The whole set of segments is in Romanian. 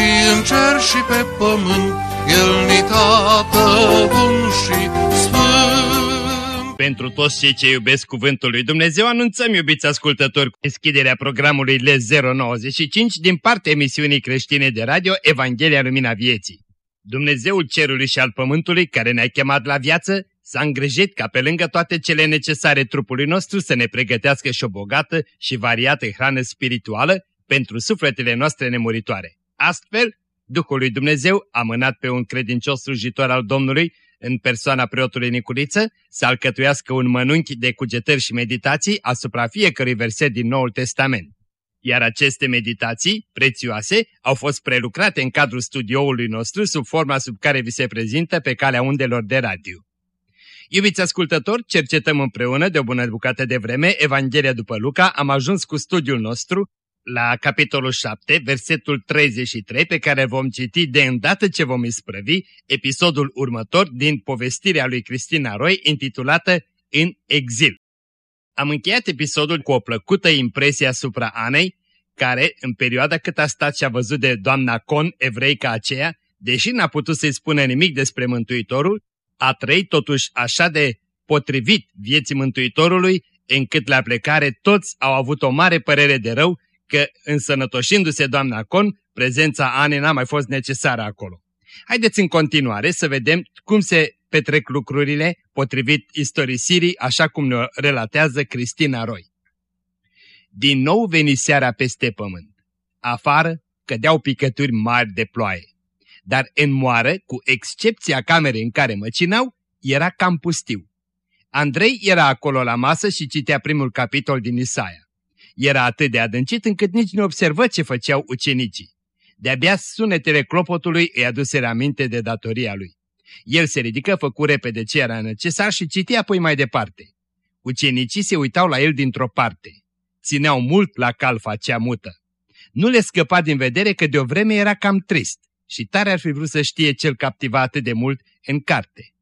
și în cer și pe pământ, El ni tată bun și sfânt. Pentru toți cei ce iubesc cuvântul lui Dumnezeu, anunțăm, iubiți ascultători, deschiderea programului L095 din partea emisiunii creștine de radio Evanghelia Lumina Vieții. Dumnezeul cerului și al pământului, care ne-a chemat la viață, s-a îngrijit ca pe lângă toate cele necesare trupului nostru să ne pregătească și o bogată și variată hrană spirituală pentru sufletele noastre nemuritoare. Astfel, Duhul lui Dumnezeu a mânat pe un credincios slujitor al Domnului, în persoana preotului Nicuriță, să alcătuiască un mănunchi de cugetări și meditații asupra fiecărui verset din Noul Testament. Iar aceste meditații, prețioase, au fost prelucrate în cadrul studioului nostru sub forma sub care vi se prezintă pe calea undelor de radio. Iubiți ascultători, cercetăm împreună de o bună bucată de vreme Evanghelia după Luca, am ajuns cu studiul nostru la capitolul 7, versetul 33, pe care vom citi de îndată ce vom isprăvi episodul următor din povestirea lui Cristina Roy intitulată În exil. Am încheiat episodul cu o plăcută impresie asupra Anei, care, în perioada cât a stat și a văzut de doamna Con, evreica aceea, deși n-a putut să-i spună nimic despre Mântuitorul, a trăit totuși așa de potrivit vieții Mântuitorului, încât la plecare toți au avut o mare părere de rău că, însănătoșindu-se doamna Con, prezența Anei n-a mai fost necesară acolo. Haideți în continuare să vedem cum se petrec lucrurile potrivit istorisirii, așa cum ne relatează Cristina Roy. Din nou veni seara peste pământ. Afară cădeau picături mari de ploaie. Dar în moară, cu excepția camerei în care măcinau, era cam pustiu. Andrei era acolo la masă și citea primul capitol din Isaia. Era atât de adâncit încât nici nu observă ce făceau ucenicii. De-abia sunetele clopotului îi aduseră aminte de datoria lui. El se ridică, făcu repede ce era necesar și citea apoi mai departe. Ucenicii se uitau la el dintr-o parte. Țineau mult la calfa cea mută. Nu le scăpa din vedere că de o vreme era cam trist și tare ar fi vrut să știe cel captivat atât de mult în carte.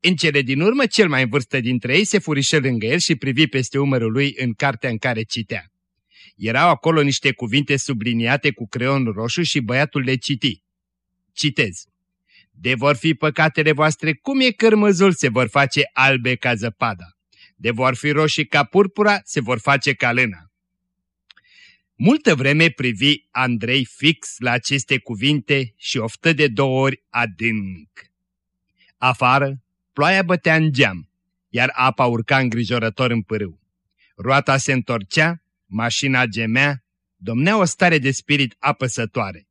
În cele din urmă, cel mai în vârstă dintre ei se furișă lângă el și privi peste umărul lui în cartea în care citea. Erau acolo niște cuvinte subliniate cu creon roșu și băiatul le citi. Citez. De vor fi păcatele voastre, cum e cărmăzul, se vor face albe ca zăpada. De vor fi roșii ca purpura, se vor face ca lâna. Multă vreme privi Andrei fix la aceste cuvinte și oftă de două ori adânc. Afară, ploaia bătea în geam, iar apa urca îngrijorător în pârâu. Roata se întorcea, mașina gemea, domnea o stare de spirit apăsătoare.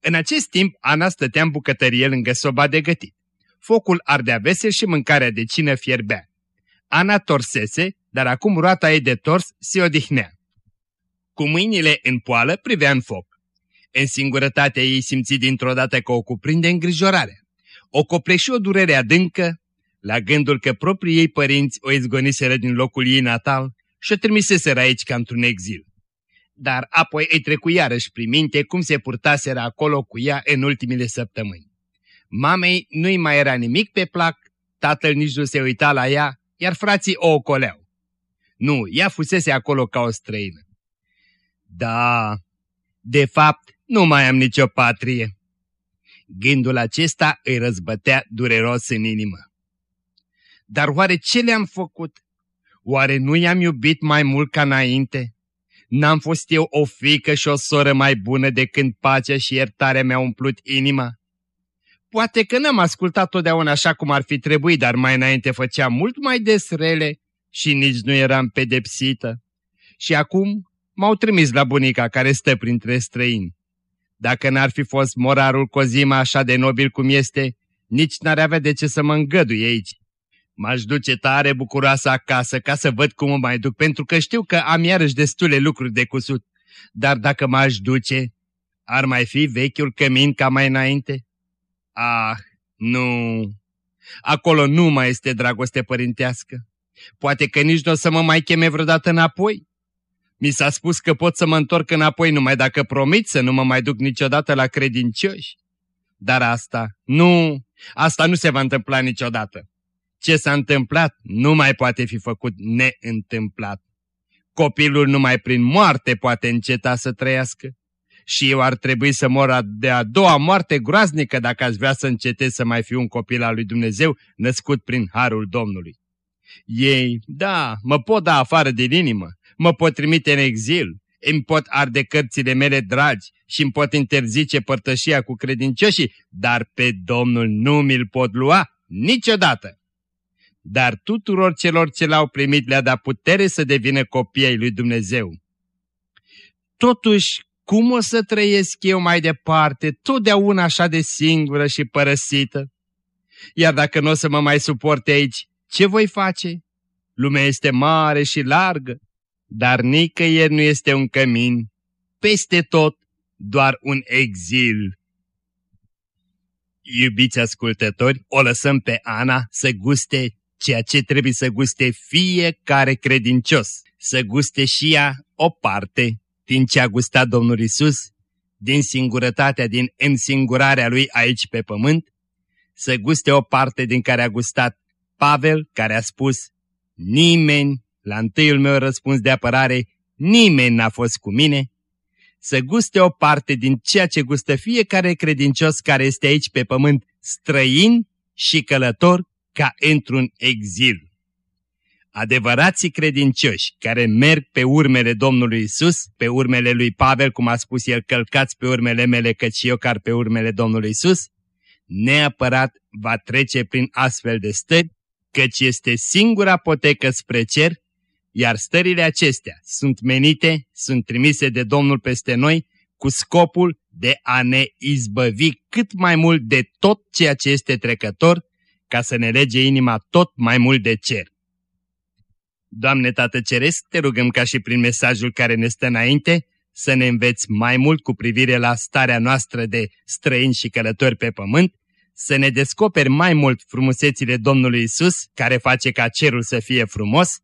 În acest timp, Ana stătea în bucătărie lângă soba de gătit. Focul ardea vesel și mâncarea de cină fierbea. Ana torsese, dar acum roata ei de tors se odihnea. Cu mâinile în poală privea în foc. În singurătatea ei simți dintr-o dată că o cuprinde îngrijorarea. O copreși o durere adâncă, la gândul că proprii ei părinți o izgoniseră din locul ei natal și o trimiseseră aici ca într-un exil. Dar apoi îi trecu iarăși prin minte cum se purtaseră acolo cu ea în ultimile săptămâni. Mamei nu-i mai era nimic pe plac, tatăl nici nu se uita la ea, iar frații o ocoleau. Nu, ea fusese acolo ca o străină. Da, de fapt, nu mai am nicio patrie. Gândul acesta îi răzbătea dureros în inimă. Dar oare ce le-am făcut? Oare nu i-am iubit mai mult ca înainte? N-am fost eu o fică și o soră mai bună de când pacea și iertarea mi-au umplut inima? Poate că n-am ascultat totdeauna așa cum ar fi trebuit, dar mai înainte făceam mult mai des rele și nici nu eram pedepsită. Și acum m-au trimis la bunica care stă printre străini. Dacă n-ar fi fost morarul Cozima așa de nobil cum este, nici n-ar avea de ce să mă îngăduie aici. M-aș duce tare bucuroasă acasă ca să văd cum mă mai duc, pentru că știu că am iarăși destule lucruri de cusut. Dar dacă m-aș duce, Ar mai fi vechiul cămin ca mai înainte? Ah, nu! Acolo nu mai este dragoste părintească. Poate că nici nu o să mă mai cheme vreodată înapoi. Mi s-a spus că pot să mă întorc înapoi numai dacă promit să nu mă mai duc niciodată la credincioși. Dar asta, nu, asta nu se va întâmpla niciodată. Ce s-a întâmplat nu mai poate fi făcut neîntâmplat. Copilul numai prin moarte poate înceta să trăiască. Și eu ar trebui să mor de a doua moarte groaznică dacă aș vrea să încetez să mai fiu un copil al lui Dumnezeu născut prin Harul Domnului. Ei, da, mă pot da afară din inimă, mă pot trimite în exil, îmi pot arde cărțile mele dragi și îmi pot interzice părtășia cu credincioșii, dar pe Domnul nu mi-l pot lua niciodată. Dar tuturor celor ce l-au primit le-a dat putere să devină copii ai lui Dumnezeu. Totuși, cum o să trăiesc eu mai departe, totdeauna așa de singură și părăsită? Iar dacă nu o să mă mai suporte aici, ce voi face? Lumea este mare și largă, dar nicăieri nu este un cămin, peste tot doar un exil. Iubiți ascultători, o lăsăm pe Ana să guste ceea ce trebuie să guste fiecare credincios, să guste și ea o parte din ce a gustat Domnul Isus, din singurătatea, din însingurarea Lui aici pe pământ, să guste o parte din care a gustat Pavel, care a spus, nimeni, la întâiul meu răspuns de apărare, nimeni n-a fost cu mine, să guste o parte din ceea ce gustă fiecare credincios care este aici pe pământ, străin și călător ca într-un exil. Adevărații credincioși care merg pe urmele Domnului Isus, pe urmele lui Pavel, cum a spus el, călcați pe urmele mele, căci și eu car pe urmele Domnului Isus, neapărat va trece prin astfel de stări, căci este singura potecă spre cer, iar stările acestea sunt menite, sunt trimise de Domnul peste noi, cu scopul de a ne izbăvi cât mai mult de tot ceea ce este trecător, ca să ne lege inima tot mai mult de cer. Doamne Tată Ceresc, te rugăm ca și prin mesajul care ne stă înainte, să ne înveți mai mult cu privire la starea noastră de străini și călători pe pământ, să ne descoperi mai mult frumusețile Domnului Isus, care face ca cerul să fie frumos,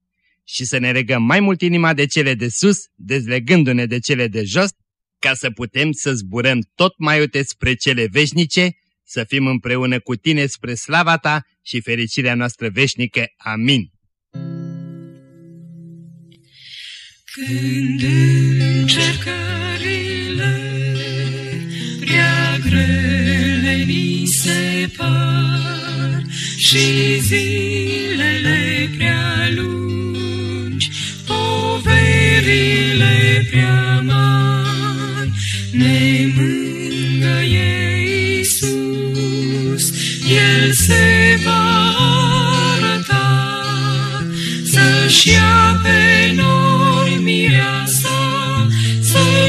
și să ne regăm mai mult inima de cele de sus, dezlegându-ne de cele de jos, ca să putem să zburăm tot mai uite spre cele veșnice, să fim împreună cu tine spre slava ta și fericirea noastră veșnică. Amin. Când încercările prea grele ni se par și zilele prea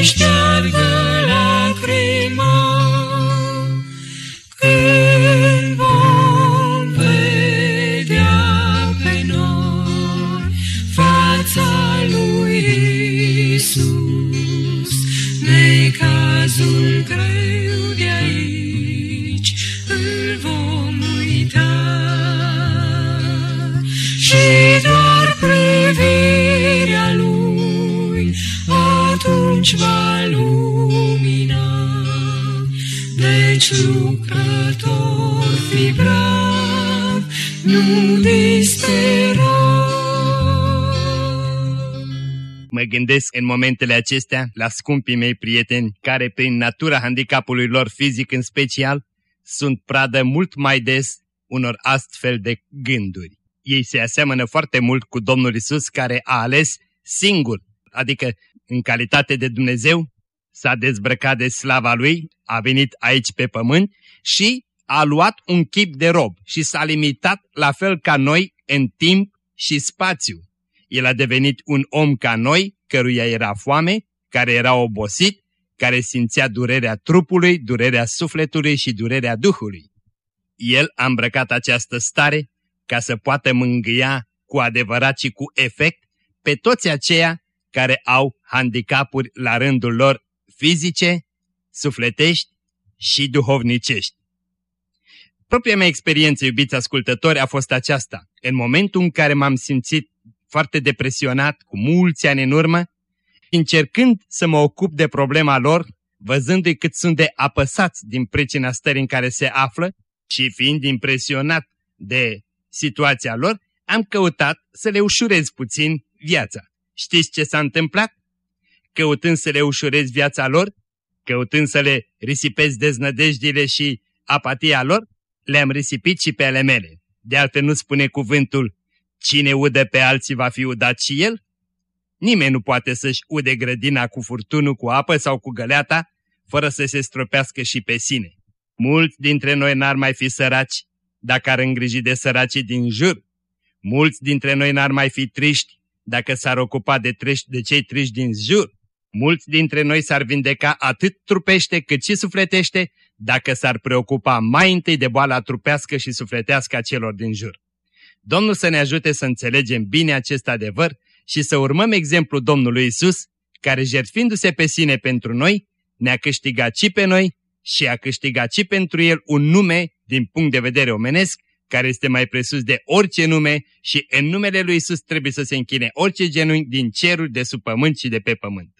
să Deci lucrător fi brav, nu dispera. Mă gândesc în momentele acestea la scumpii mei prieteni care, prin natura handicapului lor fizic în special, sunt pradă mult mai des unor astfel de gânduri. Ei se aseamănă foarte mult cu Domnul Isus care a ales singur, adică în calitate de Dumnezeu, s-a dezbrăcat de slava Lui, a venit aici pe pământ și a luat un chip de rob și s-a limitat la fel ca noi în timp și spațiu. El a devenit un om ca noi, căruia era foame, care era obosit, care simțea durerea trupului, durerea sufletului și durerea duhului. El a îmbrăcat această stare ca să poată mângâia cu adevărat și cu efect pe toți aceia care au handicapuri la rândul lor fizice sufletești și duhovnicești. Propria mea experiență, iubiți ascultători, a fost aceasta. În momentul în care m-am simțit foarte depresionat, cu mulți ani în urmă, încercând să mă ocup de problema lor, văzându-i cât sunt de apăsați din pricina stării în care se află și fiind impresionat de situația lor, am căutat să le ușurez puțin viața. Știți ce s-a întâmplat? Căutând să le ușurez viața lor, căutând să le risipez deznădejdile și apatia lor, le-am risipit și pe ale mele. De altfel nu spune cuvântul, cine udă pe alții va fi udat și el? Nimeni nu poate să-și ude grădina cu furtunul, cu apă sau cu găleata, fără să se stropească și pe sine. Mulți dintre noi n-ar mai fi săraci dacă ar îngriji de săracii din jur. Mulți dintre noi n-ar mai fi triști dacă s-ar ocupa de, triști, de cei triști din jur. Mulți dintre noi s-ar vindeca atât trupește cât și sufletește dacă s-ar preocupa mai întâi de boala trupească și sufletească a celor din jur. Domnul să ne ajute să înțelegem bine acest adevăr și să urmăm exemplul Domnului Isus, care jertfindu-se pe sine pentru noi, ne-a câștigat și pe noi și a câștigat și pentru el un nume din punct de vedere omenesc, care este mai presus de orice nume și în numele lui Isus trebuie să se închine orice genunchi din cerul, de sub pământ și de pe pământ.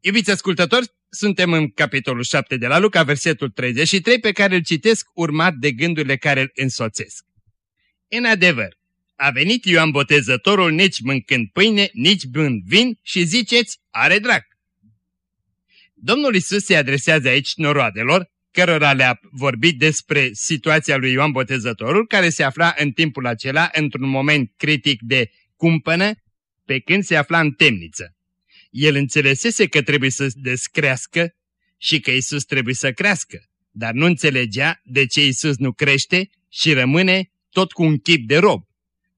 Iubiți ascultători, suntem în capitolul 7 de la Luca, versetul 33, pe care îl citesc urmat de gândurile care îl însoțesc. În adevăr, a venit Ioan Botezătorul nici mâncând pâine, nici bând vin și ziceți, are drag. Domnul Isus se adresează aici noroadelor, cărora le-a vorbit despre situația lui Ioan Botezătorul, care se afla în timpul acela într-un moment critic de cumpănă, pe când se afla în temniță. El înțelesese că trebuie să descrească și că Isus trebuie să crească, dar nu înțelegea de ce Isus nu crește și rămâne tot cu un chip de rob,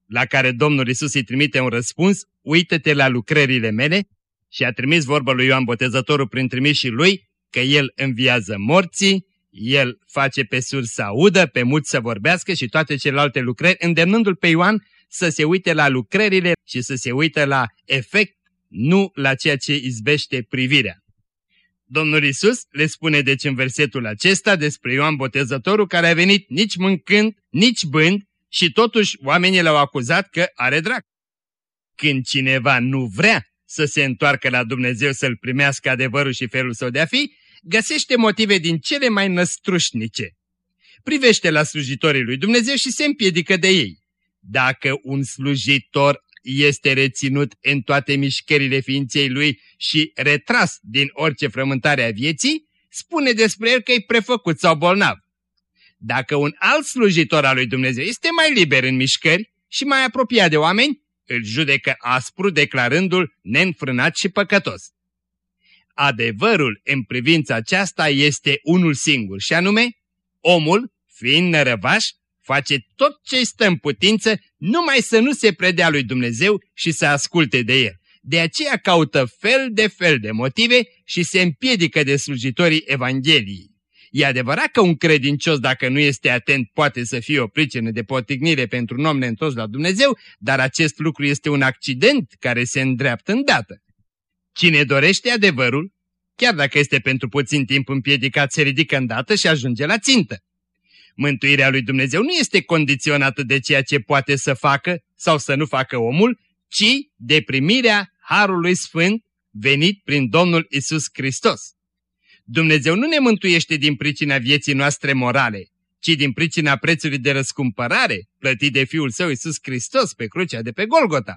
la care Domnul Isus îi trimite un răspuns, uită-te la lucrările mele și a trimis vorba lui Ioan Botezătorul prin trimișii lui că el înviază morții, el face pe sur să audă, pe muți să vorbească și toate celelalte lucrări, îndemnându-l pe Ioan să se uite la lucrările și să se uite la efect, nu la ceea ce izbește privirea. Domnul Isus le spune deci în versetul acesta despre Ioan Botezătorul care a venit nici mâncând, nici bând și totuși oamenii l-au acuzat că are drag. Când cineva nu vrea să se întoarcă la Dumnezeu să-L primească adevărul și felul său de a fi, găsește motive din cele mai năstrușnice. Privește la slujitorii lui Dumnezeu și se împiedică de ei. Dacă un slujitor este reținut în toate mișcările ființei lui și retras din orice frământare a vieții, spune despre el că e prefăcut sau bolnav. Dacă un alt slujitor al lui Dumnezeu este mai liber în mișcări și mai apropiat de oameni, îl judecă aspru declarându-l neînfrânat și păcătos. Adevărul în privința aceasta este unul singur și anume, omul, fiind nărăvaș, face tot ce stă în putință numai să nu se predea lui Dumnezeu și să asculte de el. De aceea caută fel de fel de motive și se împiedică de slujitorii Evangheliei. E adevărat că un credincios, dacă nu este atent, poate să fie o pricină de potignire pentru un om neîntors la Dumnezeu, dar acest lucru este un accident care se îndreaptă îndată. Cine dorește adevărul, chiar dacă este pentru puțin timp împiedicat, se ridică îndată și ajunge la țintă. Mântuirea lui Dumnezeu nu este condiționată de ceea ce poate să facă sau să nu facă omul, ci de primirea Harului Sfânt venit prin Domnul Isus Hristos. Dumnezeu nu ne mântuiește din pricina vieții noastre morale, ci din pricina prețului de răscumpărare plătit de Fiul Său Isus Hristos pe crucea de pe Golgota.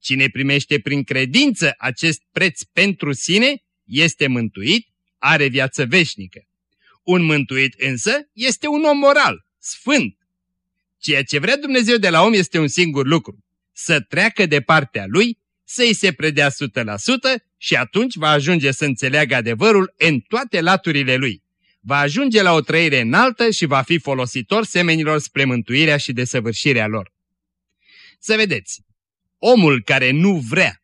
Cine primește prin credință acest preț pentru sine, este mântuit, are viață veșnică. Un mântuit însă este un om moral, sfânt. Ceea ce vrea Dumnezeu de la om este un singur lucru, să treacă de partea lui, să-i se predea 100% și atunci va ajunge să înțeleagă adevărul în toate laturile lui. Va ajunge la o trăire înaltă și va fi folositor semenilor spre mântuirea și desăvârșirea lor. Să vedeți, omul care nu vrea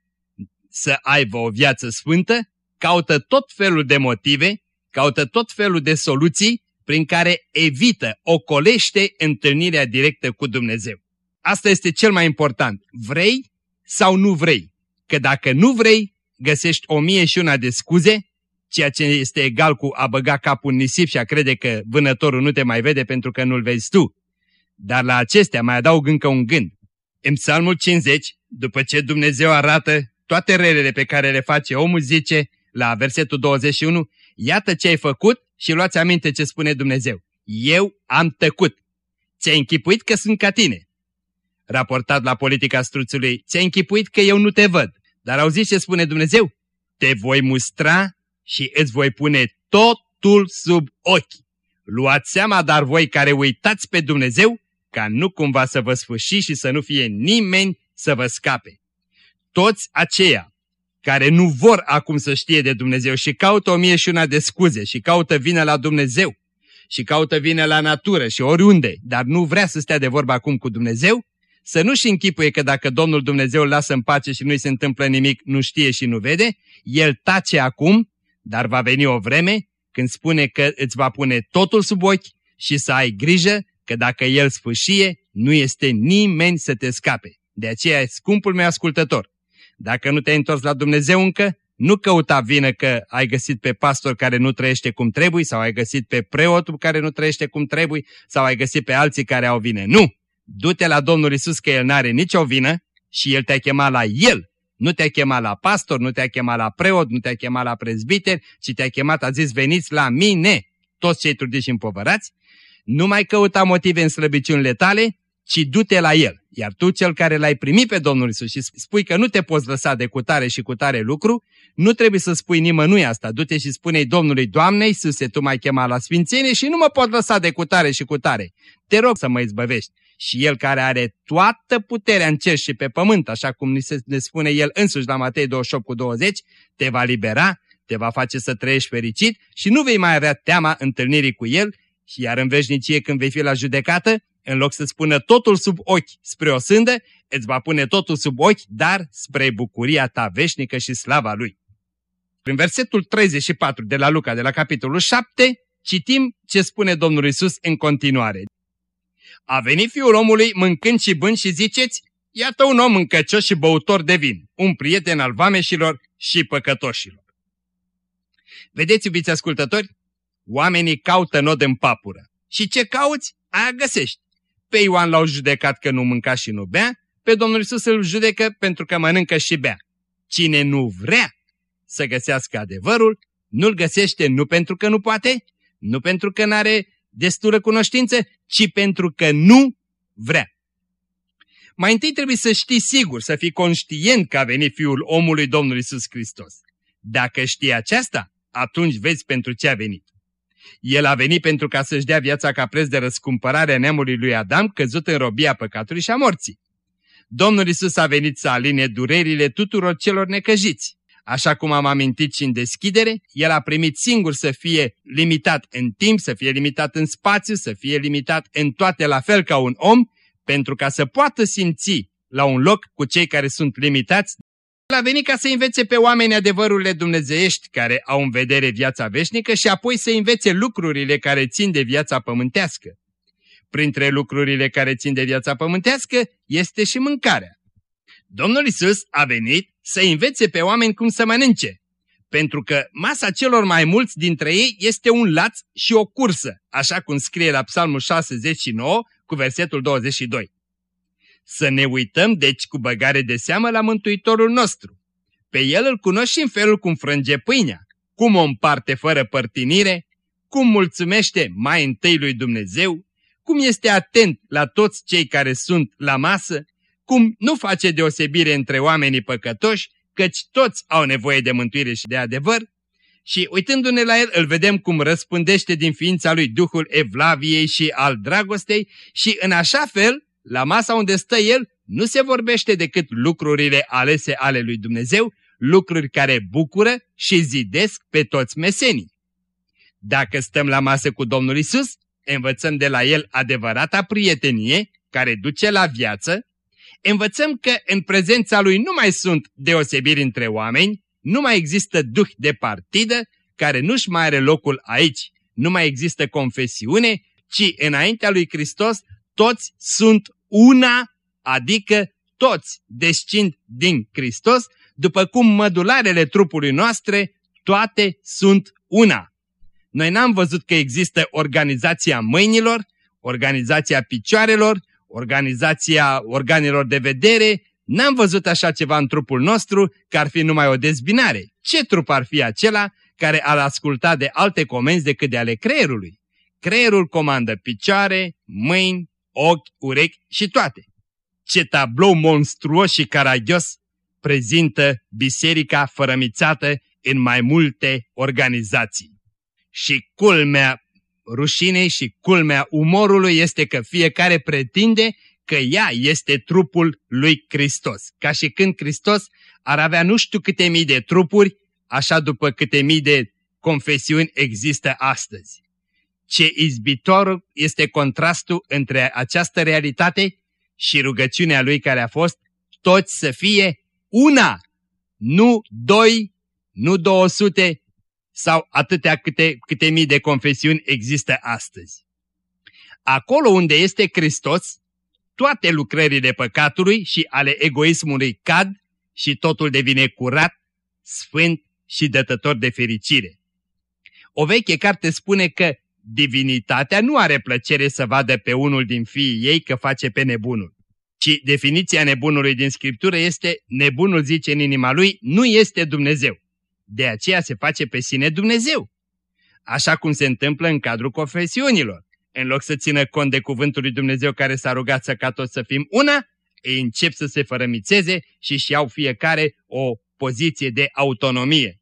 să aibă o viață sfântă, caută tot felul de motive, caută tot felul de soluții prin care evită, ocolește întâlnirea directă cu Dumnezeu. Asta este cel mai important. Vrei sau nu vrei? Că dacă nu vrei, găsești o mie și una de scuze ceea ce este egal cu a băga capul în nisip și a crede că vânătorul nu te mai vede pentru că nu-l vezi tu. Dar la acestea mai adaug încă un gând. În psalmul 50, după ce Dumnezeu arată toate relele pe care le face omul, zice la versetul 21, Iată ce ai făcut și luați aminte ce spune Dumnezeu. Eu am tăcut. Ți-ai închipuit că sunt ca tine. Raportat la politica struțului, ți-ai închipuit că eu nu te văd. Dar auziți ce spune Dumnezeu? Te voi mustra și îți voi pune totul sub ochi. Luați seama, dar voi care uitați pe Dumnezeu, ca nu cumva să vă sfârși și să nu fie nimeni să vă scape. Toți aceia care nu vor acum să știe de Dumnezeu și caută o mie și una de scuze și caută vină la Dumnezeu și caută vină la natură și oriunde, dar nu vrea să stea de vorba acum cu Dumnezeu, să nu-și închipuie că dacă Domnul Dumnezeu îl lasă în pace și nu-i se întâmplă nimic, nu știe și nu vede, el tace acum, dar va veni o vreme când spune că îți va pune totul sub ochi și să ai grijă că dacă el sfâșie, nu este nimeni să te scape. De aceea, scumpul meu ascultător, dacă nu te-ai întors la Dumnezeu încă, nu căuta vină că ai găsit pe pastor care nu trăiește cum trebuie sau ai găsit pe preotul care nu trăiește cum trebuie sau ai găsit pe alții care au vină. Nu! Du-te la Domnul Isus că El n-are nicio vină și El te-a chemat la El. Nu te-a chemat la pastor, nu te-a chemat la preot, nu te-a chemat la prezbiter, ci te-a chemat, a zis, veniți la mine, toți cei trudiți și împovărați. Nu mai căuta motive în slăbiciunile tale, ci du-te la El. Iar tu, cel care l-ai primit pe Domnul Isus și spui că nu te poți lăsa de cutare și cutare lucru, nu trebuie să spui nimănui asta. Du-te și spune Domnului, Doamne Iisuse, Tu m-ai chemat la sfințenie și nu mă pot lăsa de cutare și cutare. Te rog să mă izbăvești. Și El care are toată puterea în cer și pe pământ, așa cum ni se ne spune El însuși la Matei 28 cu 20, te va libera, te va face să trăiești fericit și nu vei mai avea teama întâlnirii cu El și iar în veșnicie când vei fi la judecată, în loc să spună totul sub ochi spre o sândă, îți va pune totul sub ochi, dar spre bucuria ta veșnică și slava Lui. Prin versetul 34 de la Luca, de la capitolul 7, citim ce spune Domnul Isus în continuare. A venit fiul omului mâncând și bând și ziceți, iată un om încăcios și băutor de vin, un prieten al vameșilor și păcătoșilor. Vedeți, iubiți ascultători, oamenii caută nod în papură. Și ce cauți, aia găsești. Pe Ioan l-au judecat că nu mânca și nu bea, pe Domnul Isus îl judecă pentru că mănâncă și bea. Cine nu vrea să găsească adevărul, nu-l găsește nu pentru că nu poate, nu pentru că nu are destulă cunoștință, ci pentru că nu vrea. Mai întâi trebuie să știi sigur, să fii conștient că a venit Fiul omului Domnului Isus Hristos. Dacă știi aceasta, atunci vezi pentru ce a venit. El a venit pentru ca să-și dea viața ca preț de răscumpărare a neamului lui Adam, căzut în robia păcatului și a morții. Domnul Isus a venit să aline durerile tuturor celor necăjiți. Așa cum am amintit și în deschidere, El a primit singur să fie limitat în timp, să fie limitat în spațiu, să fie limitat în toate la fel ca un om, pentru ca să poată simți la un loc cu cei care sunt limitați el a venit ca să învețe pe oameni adevărurile dumnezeiești care au în vedere viața veșnică și apoi să învețe lucrurile care țin de viața pământească. Printre lucrurile care țin de viața pământească este și mâncarea. Domnul Isus a venit să învețe pe oameni cum să mănânce, pentru că masa celor mai mulți dintre ei este un laț și o cursă, așa cum scrie la Psalmul 69 cu versetul 22. Să ne uităm deci cu băgare de seamă la Mântuitorul nostru. Pe El îl cunoști în felul cum frânge pâinea, cum o împarte fără părtinire, cum mulțumește mai întâi lui Dumnezeu, cum este atent la toți cei care sunt la masă, cum nu face deosebire între oamenii păcătoși, căci toți au nevoie de mântuire și de adevăr, și uitându-ne la el îl vedem cum răspândește din ființa lui Duhul Evlaviei și al dragostei și în așa fel la masa unde stă el, nu se vorbește decât lucrurile alese ale lui Dumnezeu, lucruri care bucură și zidesc pe toți mesenii. Dacă stăm la masă cu Domnul Isus, învățăm de la el adevărata prietenie care duce la viață, învățăm că în prezența lui nu mai sunt deosebiri între oameni, nu mai există duh de partidă care nu-și mai are locul aici, nu mai există confesiune, ci înaintea lui Hristos toți sunt una, adică toți descind din Hristos, după cum mădularele trupului noastre toate sunt una. Noi n-am văzut că există organizația mâinilor, organizația picioarelor, organizația organelor de vedere, n-am văzut așa ceva în trupul nostru că ar fi numai o dezbinare. Ce trup ar fi acela care ar asculta de alte comenzi decât de ale creierului? Creierul comandă picioare, mâini, ochi, urechi și toate. Ce tablou monstruos și caragios prezintă biserica fărămițată în mai multe organizații. Și culmea rușinei și culmea umorului este că fiecare pretinde că ea este trupul lui Hristos. Ca și când Hristos ar avea nu știu câte mii de trupuri, așa după câte mii de confesiuni există astăzi. Ce izbitor este contrastul între această realitate și rugăciunea lui care a fost toți să fie una, nu doi, nu 200 sau atâtea câte, câte mii de confesiuni există astăzi. Acolo unde este Hristos, toate lucrările păcatului și ale egoismului cad și totul devine curat, sfânt și dătător de fericire. O veche carte spune că divinitatea nu are plăcere să vadă pe unul din fiii ei că face pe nebunul ci definiția nebunului din Scriptură este nebunul zice în inima lui, nu este Dumnezeu. De aceea se face pe sine Dumnezeu. Așa cum se întâmplă în cadrul confesiunilor. În loc să țină cont de cuvântul lui Dumnezeu care s-a rugat să ca toți să fim una, ei încep să se fărămițeze și își iau fiecare o poziție de autonomie.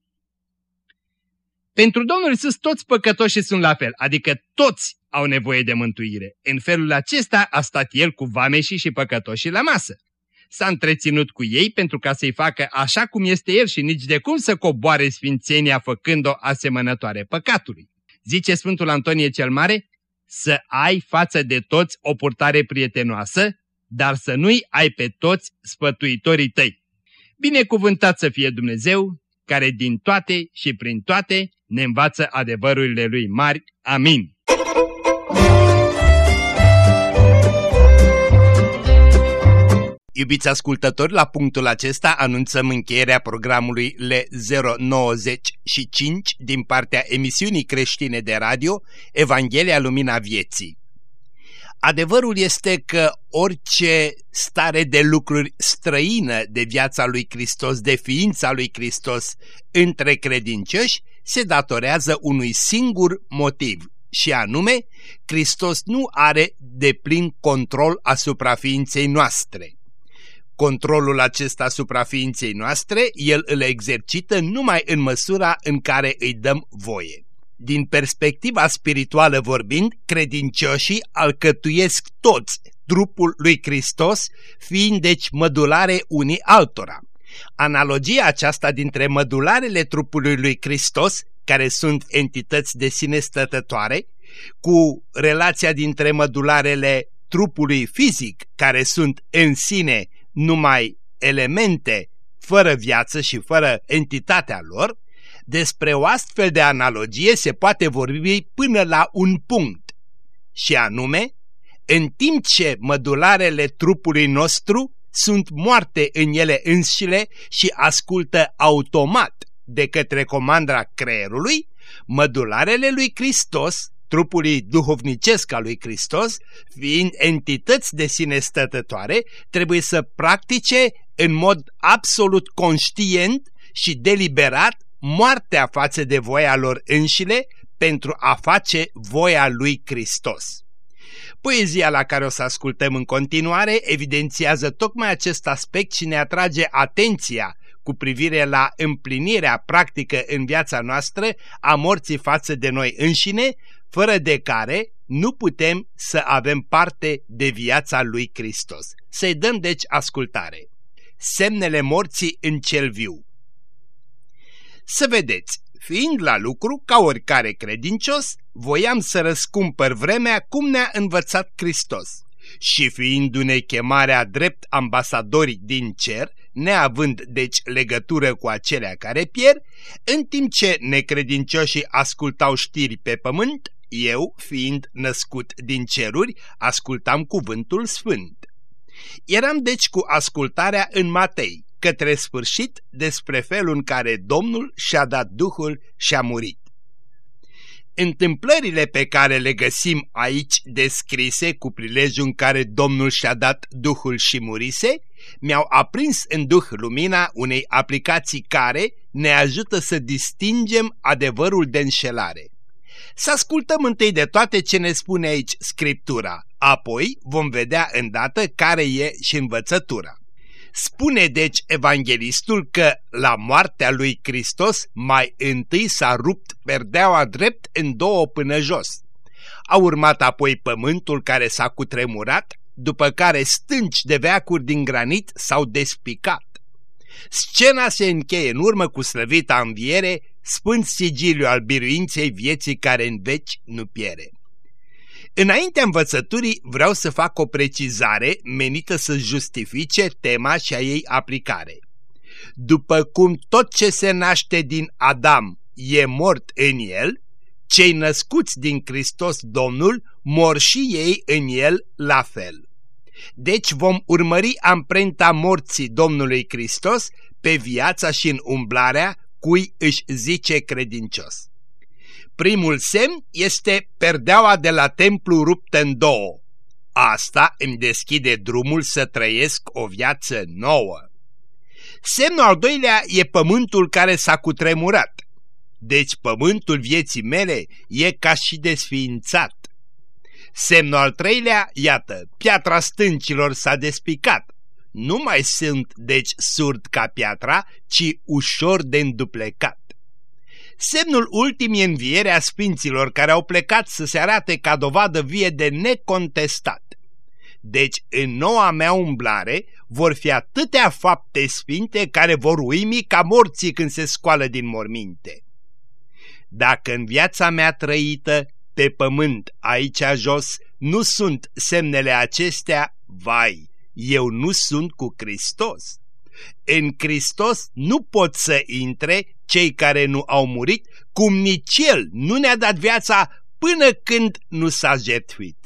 Pentru Domnul Iisus toți păcătoșii sunt la fel, adică toți au nevoie de mântuire. În felul acesta a stat el cu vameșii și păcătoșii la masă. S-a întreținut cu ei pentru ca să-i facă așa cum este el și nici de cum să coboare sfințenia făcând-o asemănătoare păcatului. Zice Sfântul Antonie cel Mare, să ai față de toți o purtare prietenoasă, dar să nu-i ai pe toți spătuitorii tăi. Binecuvântat să fie Dumnezeu, care din toate și prin toate ne învață adevărurile Lui mari. Amin. Iubiți ascultători, la punctul acesta anunțăm încheierea programului L095 din partea emisiunii creștine de radio Evanghelia Lumina Vieții. Adevărul este că orice stare de lucruri străină de viața lui Hristos, de ființa lui Hristos între credincioși, se datorează unui singur motiv, și anume, Hristos nu are de plin control asupra ființei noastre. Controlul acesta asupra ființei noastre, el îl exercită numai în măsura în care îi dăm voie. Din perspectiva spirituală vorbind, credincioșii alcătuiesc toți trupul lui Hristos, fiind deci mădulare unii altora. Analogia aceasta dintre mădularele trupului lui Hristos, care sunt entități de sine stătătoare, cu relația dintre mădularele trupului fizic, care sunt în sine numai elemente fără viață și fără entitatea lor, despre o astfel de analogie se poate vorbi până la un punct, și anume, în timp ce mădularele trupului nostru sunt moarte în ele înșile și ascultă automat de către comandra creierului, mădularele lui Hristos trupului duhovnicesc al lui Hristos, fiind entități de sine stătătoare, trebuie să practice în mod absolut conștient și deliberat moartea față de voia lor înșile pentru a face voia lui Hristos. Poezia la care o să ascultăm în continuare evidențiază tocmai acest aspect și ne atrage atenția cu privire la împlinirea practică în viața noastră a morții față de noi înșine, fără de care nu putem să avem parte de viața lui Hristos. Să-i dăm deci ascultare. Semnele morții în cel viu. Să vedeți, fiind la lucru ca oricare credincios, voiam să răscumpăr vremea cum ne-a învățat Hristos. Și fiindu-ne chemarea drept ambasadori din cer, neavând deci legătură cu acelea care pierd, în timp ce necredincioșii ascultau știri pe pământ, eu, fiind născut din ceruri, ascultam cuvântul sfânt. Eram deci cu ascultarea în Matei, către sfârșit despre felul în care Domnul și-a dat Duhul și a murit. Întâmplările pe care le găsim aici descrise cu prilejul în care Domnul și-a dat Duhul și murise, mi-au aprins în Duh lumina unei aplicații care ne ajută să distingem adevărul de înșelare. Să ascultăm întâi de toate ce ne spune aici Scriptura, apoi vom vedea îndată care e și învățătura. Spune deci evanghelistul că la moartea lui Hristos mai întâi s-a rupt perdeaua drept în două până jos. A urmat apoi pământul care s-a cutremurat, după care stânci de veacuri din granit s-au despicat. Scena se încheie în urmă cu slăvita înviere, spând sigiliu al biruinței vieții care în veci nu piere. Înaintea învățăturii vreau să fac o precizare menită să justifice tema și a ei aplicare. După cum tot ce se naște din Adam e mort în el, cei născuți din Hristos Domnul mor și ei în el la fel. Deci vom urmări amprenta morții Domnului Hristos pe viața și în umblarea cui își zice credincios. Primul semn este perdeaua de la templu ruptă în două. Asta îmi deschide drumul să trăiesc o viață nouă. Semnul al doilea e pământul care s-a cutremurat. Deci pământul vieții mele e ca și desființat. Semnul al treilea, iată, piatra stâncilor s-a despicat. Nu mai sunt, deci, surd ca piatra, ci ușor de înduplecat. Semnul ultim e învierea sfinților care au plecat să se arate ca dovadă vie de necontestat. Deci, în noua mea umblare, vor fi atâtea fapte sfinte care vor uimi ca morții când se scoală din morminte. Dacă în viața mea trăită, pe pământ, aici jos, nu sunt semnele acestea, vai, eu nu sunt cu Hristos. În Hristos nu pot să intre cei care nu au murit, cum nici El nu ne-a dat viața până când nu s-a jertfit.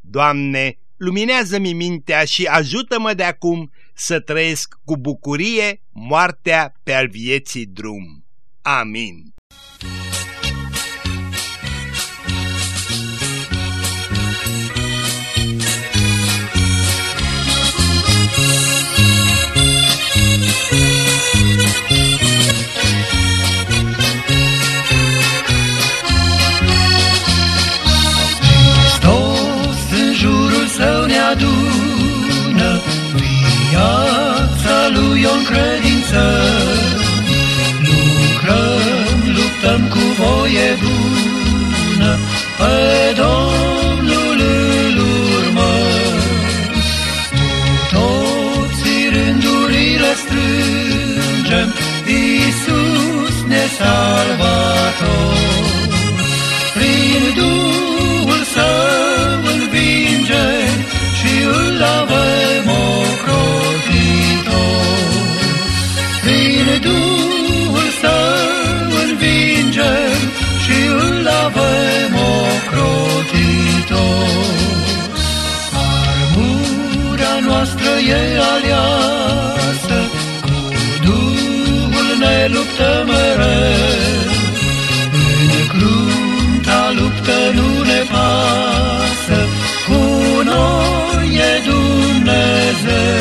Doamne, luminează-mi mintea și ajută-mă de acum să trăiesc cu bucurie moartea pe al vieții drum. Amin. Ocrotitor. Armura noastră e aliasă, cu Duhul ne luptă mereu. În crunta luptă nu ne pasă, cu noi e Dumnezeu.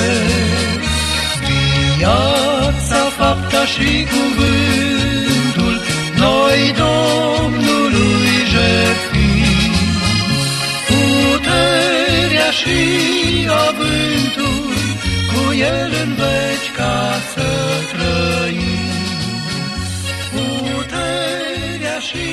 Viața, fapta și cuvântul, și avântul, cu El în veci ca să trăim. Puterea și